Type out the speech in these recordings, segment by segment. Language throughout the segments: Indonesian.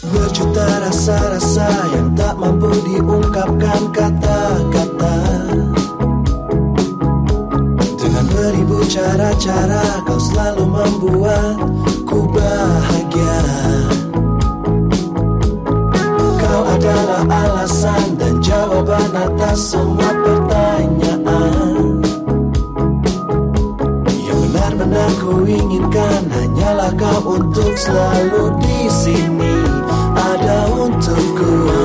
Berjuta rasa-rasa yang tak mampu diungkapkan kata-kata. Dengan beribu cara-cara kau selalu membuatku bahagia selalu di sini. Ada untukku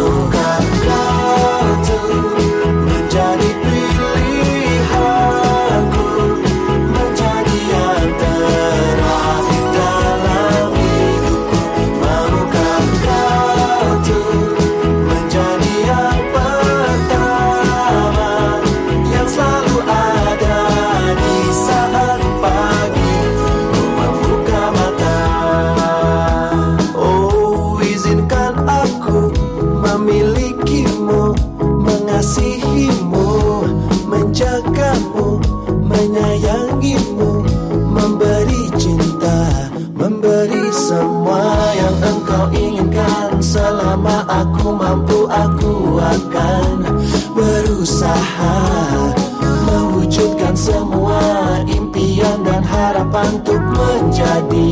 menyayangimu Memberi cinta, memberi semua yang engkau inginkan. Selama aku mampu aku akan berusaha Mewujudkan semua impian dan harapan untuk menjadi